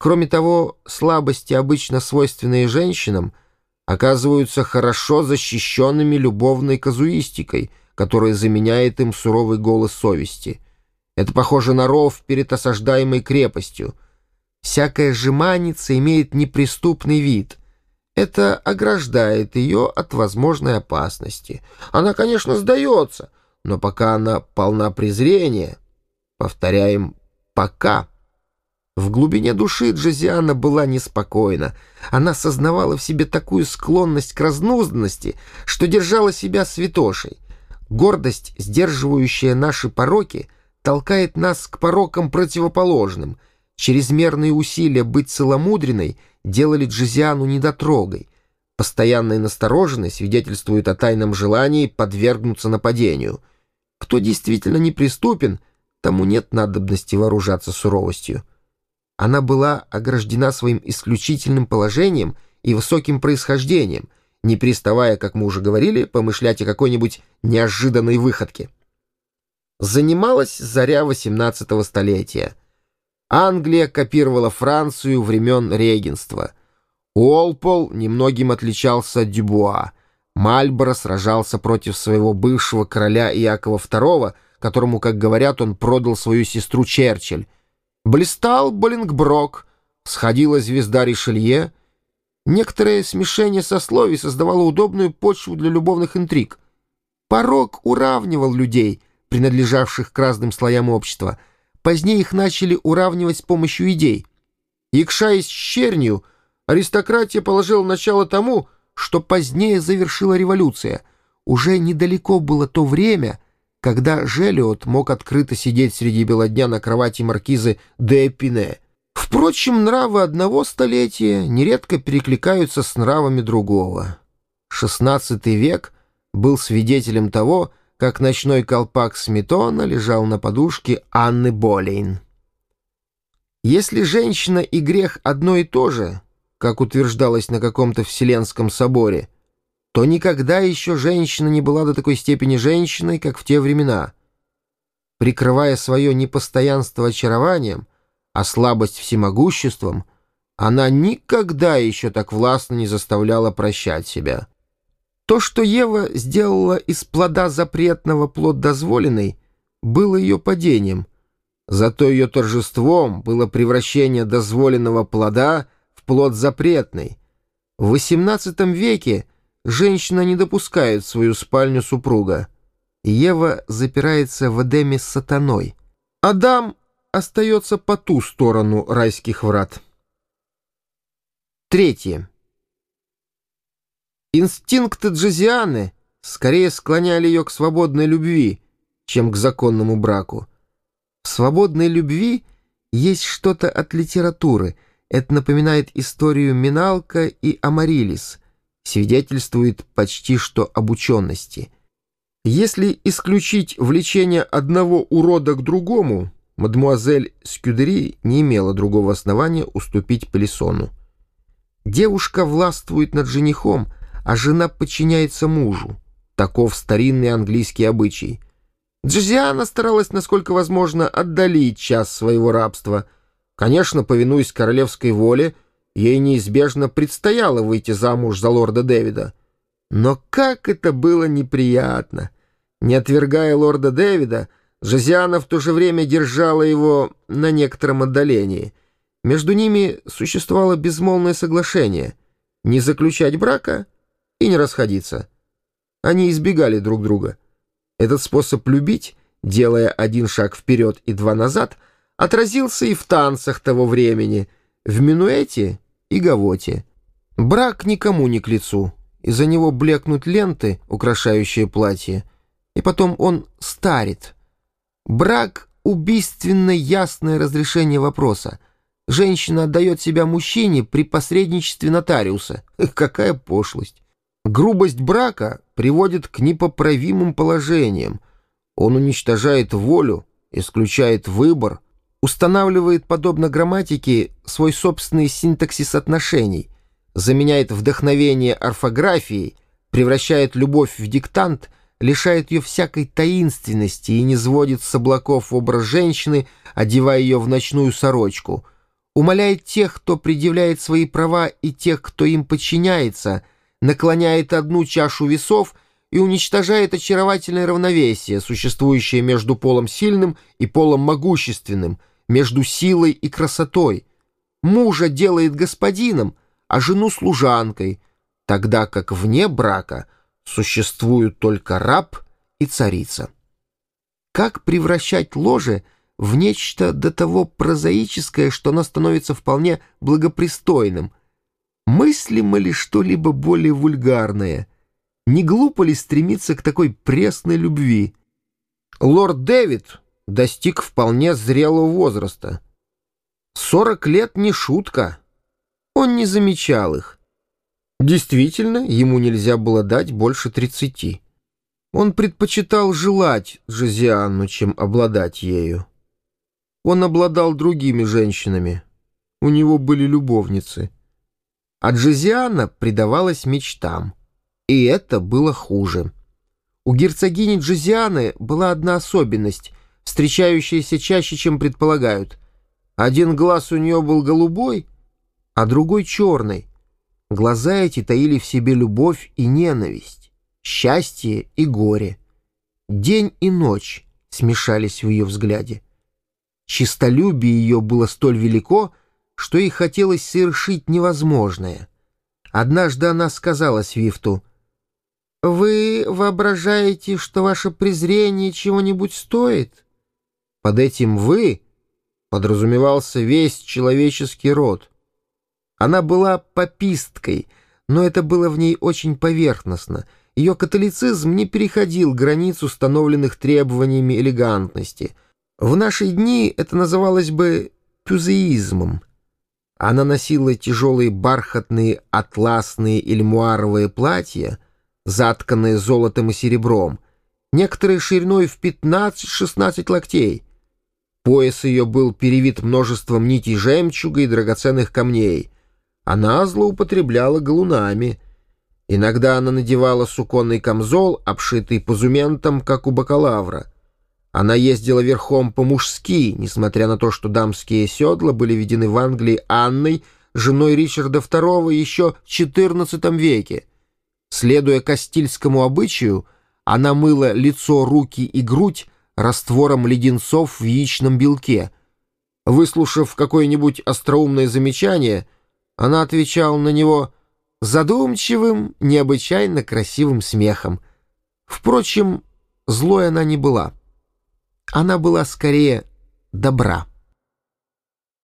Кроме того, слабости, обычно свойственные женщинам, оказываются хорошо защищенными любовной казуистикой, которая заменяет им суровый голос совести. Это похоже на ров перед осаждаемой крепостью. Всякая жеманница имеет неприступный вид. Это ограждает ее от возможной опасности. Она, конечно, сдается, но пока она полна презрения, повторяем «пока». В глубине души Джозиана была неспокойна. Она сознавала в себе такую склонность к разнузданности, что держала себя святошей. Гордость, сдерживающая наши пороки, толкает нас к порокам противоположным. Чрезмерные усилия быть целомудренной делали Джозиану недотрогой. Постоянная настороженность свидетельствует о тайном желании подвергнуться нападению. Кто действительно неприступен, тому нет надобности вооружаться суровостью. Она была ограждена своим исключительным положением и высоким происхождением, не переставая, как мы уже говорили, помышлять о какой-нибудь неожиданной выходке. Занималась заря XVIII столетия. Англия копировала Францию времен регенства. Уолпол немногим отличался от Дюбуа. Мальборо сражался против своего бывшего короля Иакова II, которому, как говорят, он продал свою сестру Черчилль, Блистал Боллингброк, сходила звезда Ришелье. Некоторое смешение сословий создавало удобную почву для любовных интриг. Порог уравнивал людей, принадлежавших к разным слоям общества. Позднее их начали уравнивать с помощью идей. Якшаясь щернью, аристократия положила начало тому, что позднее завершила революция. Уже недалеко было то время — когда Желиот мог открыто сидеть среди бела дня на кровати маркизы де Эпине. Впрочем, нравы одного столетия нередко перекликаются с нравами другого. XVI век был свидетелем того, как ночной колпак Сметона лежал на подушке Анны Болейн. Если женщина и грех одно и то же, как утверждалось на каком-то Вселенском соборе, то никогда еще женщина не была до такой степени женщиной, как в те времена. Прикрывая свое непостоянство очарованием, а слабость всемогуществом, она никогда еще так властно не заставляла прощать себя. То, что Ева сделала из плода запретного плод дозволенный, было ее падением, зато ее торжеством было превращение дозволенного плода в плод запретный. В XVIII веке Женщина не допускает в свою спальню супруга. Ева запирается в Эдеме с сатаной. Адам остается по ту сторону райских врат. Третье. Инстинкты Джозианы скорее склоняли ее к свободной любви, чем к законному браку. В свободной любви есть что-то от литературы. Это напоминает историю Миналка и Амарилис — свидетельствует почти что об учености. Если исключить влечение одного урода к другому, мадмуазель Скюдери не имела другого основания уступить Пелесону. Девушка властвует над женихом, а жена подчиняется мужу. Таков старинный английский обычай. Джозиана старалась, насколько возможно, отдалить час своего рабства. Конечно, повинуясь королевской воле, Ей неизбежно предстояло выйти замуж за лорда Дэвида. Но как это было неприятно! Не отвергая лорда Дэвида, Жозиана в то же время держала его на некотором отдалении. Между ними существовало безмолвное соглашение — не заключать брака и не расходиться. Они избегали друг друга. Этот способ любить, делая один шаг вперед и два назад, отразился и в танцах того времени — в минуэте и гавоте. Брак никому не к лицу. Из-за него блекнут ленты, украшающие платье, и потом он старит. Брак — убийственно ясное разрешение вопроса. Женщина отдает себя мужчине при посредничестве нотариуса. Какая пошлость! Грубость брака приводит к непоправимым положениям. Он уничтожает волю, исключает выбор — устанавливает, подобно грамматике, свой собственный синтаксис отношений, заменяет вдохновение орфографией, превращает любовь в диктант, лишает ее всякой таинственности и не сводит с облаков образ женщины, одевая ее в ночную сорочку. умоляет тех, кто предъявляет свои права, и тех, кто им подчиняется, наклоняет одну чашу весов и уничтожает очаровательное равновесие, существующее между полом сильным и полом могущественным, между силой и красотой. Мужа делает господином, а жену служанкой, тогда как вне брака существуют только раб и царица. Как превращать ложе в нечто до того прозаическое, что оно становится вполне благопристойным? Мыслимо ли что-либо более вульгарное? Не глупо ли стремиться к такой пресной любви? Лорд Дэвид достиг вполне зрелого возраста. Сорок лет не шутка. Он не замечал их. Действительно, ему нельзя было дать больше тридцати. Он предпочитал желать Джозианну, чем обладать ею. Он обладал другими женщинами. У него были любовницы. А Джозианна предавалась мечтам. И это было хуже. У герцогини Джозианы была одна особенность, встречающаяся чаще, чем предполагают. Один глаз у нее был голубой, а другой черный. Глаза эти таили в себе любовь и ненависть счастье и горе. День и ночь смешались в ее взгляде. Чистолюбие ее было столь велико, что ей хотелось совершить невозможное. Однажды она сказала Свифту, «Вы воображаете, что ваше презрение чего-нибудь стоит?» Под этим «вы» подразумевался весь человеческий род. Она была пописткой, но это было в ней очень поверхностно — ее католицизм не переходил границ установленных требованиями элегантности. В наши дни это называлось бы пюзеизмом. Она носила тяжелые бархатные атласные или муаровые платья, затканные золотом и серебром, некоторые шириной в 15-16 локтей. Пояс ее был перевит множеством нитей жемчуга и драгоценных камней. Она злоупотребляла галунами — Иногда она надевала суконный камзол, обшитый позументом, как у бакалавра. Она ездила верхом по-мужски, несмотря на то, что дамские седла были введены в Англии Анной, женой Ричарда II еще в XIV веке. Следуя кастильскому обычаю, она мыла лицо, руки и грудь раствором леденцов в яичном белке. Выслушав какое-нибудь остроумное замечание, она отвечала на него — задумчивым, необычайно красивым смехом. Впрочем, злой она не была. Она была скорее добра.